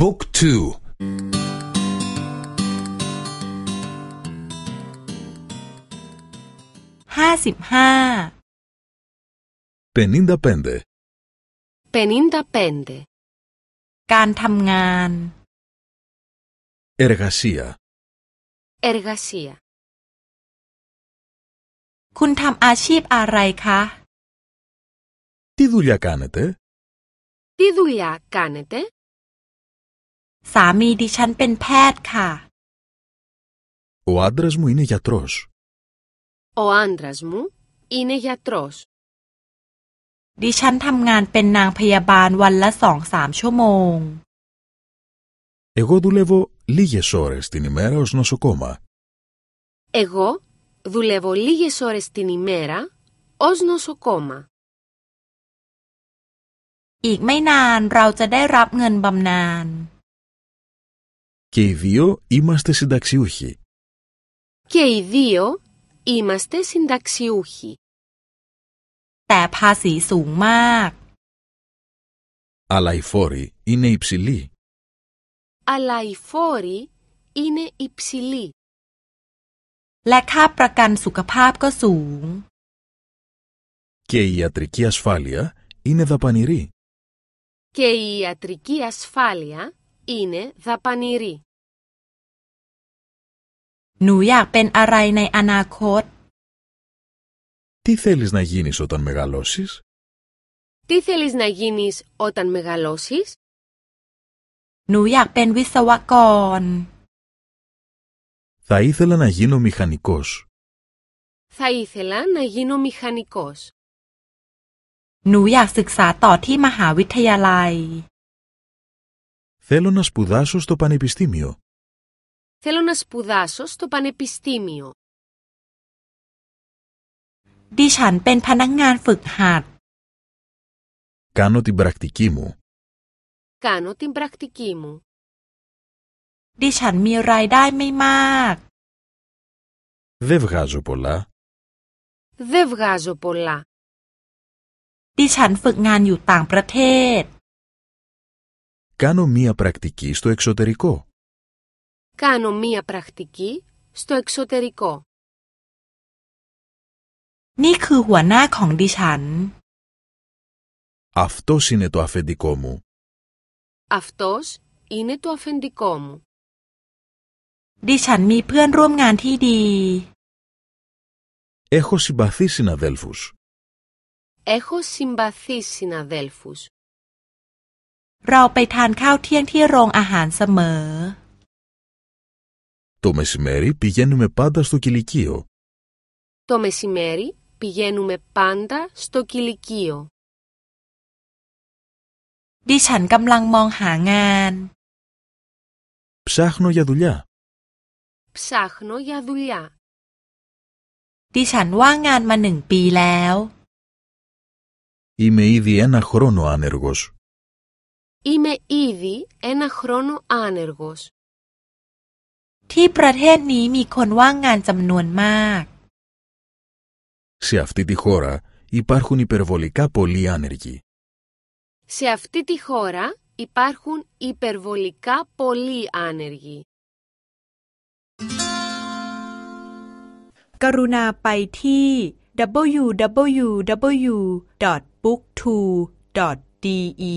บุ๊กทูห้าสิบห้าเปนินดาเปนเดเปนินดาเปนเดการทำงาน เอร์กาเซียเอร์กาเซียคุณทำอาชีพอะไรคะ Τι δουλειά κάνετε? Τι δουλειά κάνετε? สามีดิฉันเป็นแพทย์ค่ะ Ο άντρας μου είναι γιατρός. Ο άντρας μου είναι γιατρός. ดิฉันทำงานเป็นนางพยาบาลวันละสองสามชั่วโมง Εγώ δουλεύω λίγες ώρες την ημέρα ως νοσοκόμα. Εγώ δουλεύω λίγες ώρες την ημέρα ως νοσοκόμα. อีกไม่นานเราจะได้รับเงินบำนาญ Και οι δύο είμαστε συνταξιούχοι. Και οι δύο είμαστε συνταξιούχοι. แต่ภาษีสูงมาก Αλλά οι φόροι είναι υψηλοί. Αλλά οι φόροι είναι υψηλοί. และค่าประกันสุขภาพก็สูง Και η ιατρική ασφάλεια είναι δαπανηρή. Και η ιατρική ασφάλεια είναι δαπανηρή. หนูอยากเป็นอะไรในอนาคต Τι θέλεις να γίνεις όταν μεγαλώσεις? Τι θέλεις να γίνεις όταν μεγαλώσεις? หนูอยากเป็นวิศวกร Θα ήθελα να γίνω μηχανικός. Θα ήθελα να γίνω μηχανικός. หนูอยากศึกษาต่อที่มหาวิทยาลัย Θέλω να σπουδάσω στο πανεπιστήμιο. Θέλω να σπουδάσω στο πανεπιστήμιο. ดิฉันเป็นพนักงานฝึกหัด Κάνω την πρακτική μου. Κάνω την πρακτική μου. ดิฉันมีรายได้ไม่มาก Δεν βγάζω πολλά. Δεν βγάζω πολλά. ดิฉันฝึกงานอยู่ต่างประเทศ Κάνω μία πρακτική στο εξωτερικό. Κάνω μία πρακτική στο εξωτερικό. นี่คือหัวหน้าของดิฉัน Αυτός είναι το αφεντικό μου. Αυτός είναι το αφεντικό μου. ดิฉันมีเพื่อนร่วมงานที่ดี Έχω συμπαθείς συναδέλφους. Έχω συμπαθείς συναδέλφους. เราไปทานข้าวเที่ยงที่โรงอาหารเสมอ Το μεσημέρι πηγαίνουμε πάντα στο κηλικείο. Το μεσημέρι πηγαίνουμε πάντα στο κηλικείο. ดิฉันกำลังมองหางาน Ψάχνω για δουλειά. Ψάχνω για δουλειά. ดิฉันว่างงานมาหนึ่งปีแล้ว Είμαι ήδη ένα χρόνο άνεργος. Είμαι ήδη ένα χρόνο άνεργος. ที่ประเทศนี้มีคนว่างงานจำนวนมาก Σε αυτή τη χώρα υπάρχουν υπερβολικά πολλοί άνεργοι. Σε αυτή τη χώρα υπάρχουν υπερβολικά πολλοί άνεργοι. กรุณาไปที่ www.booktwo.de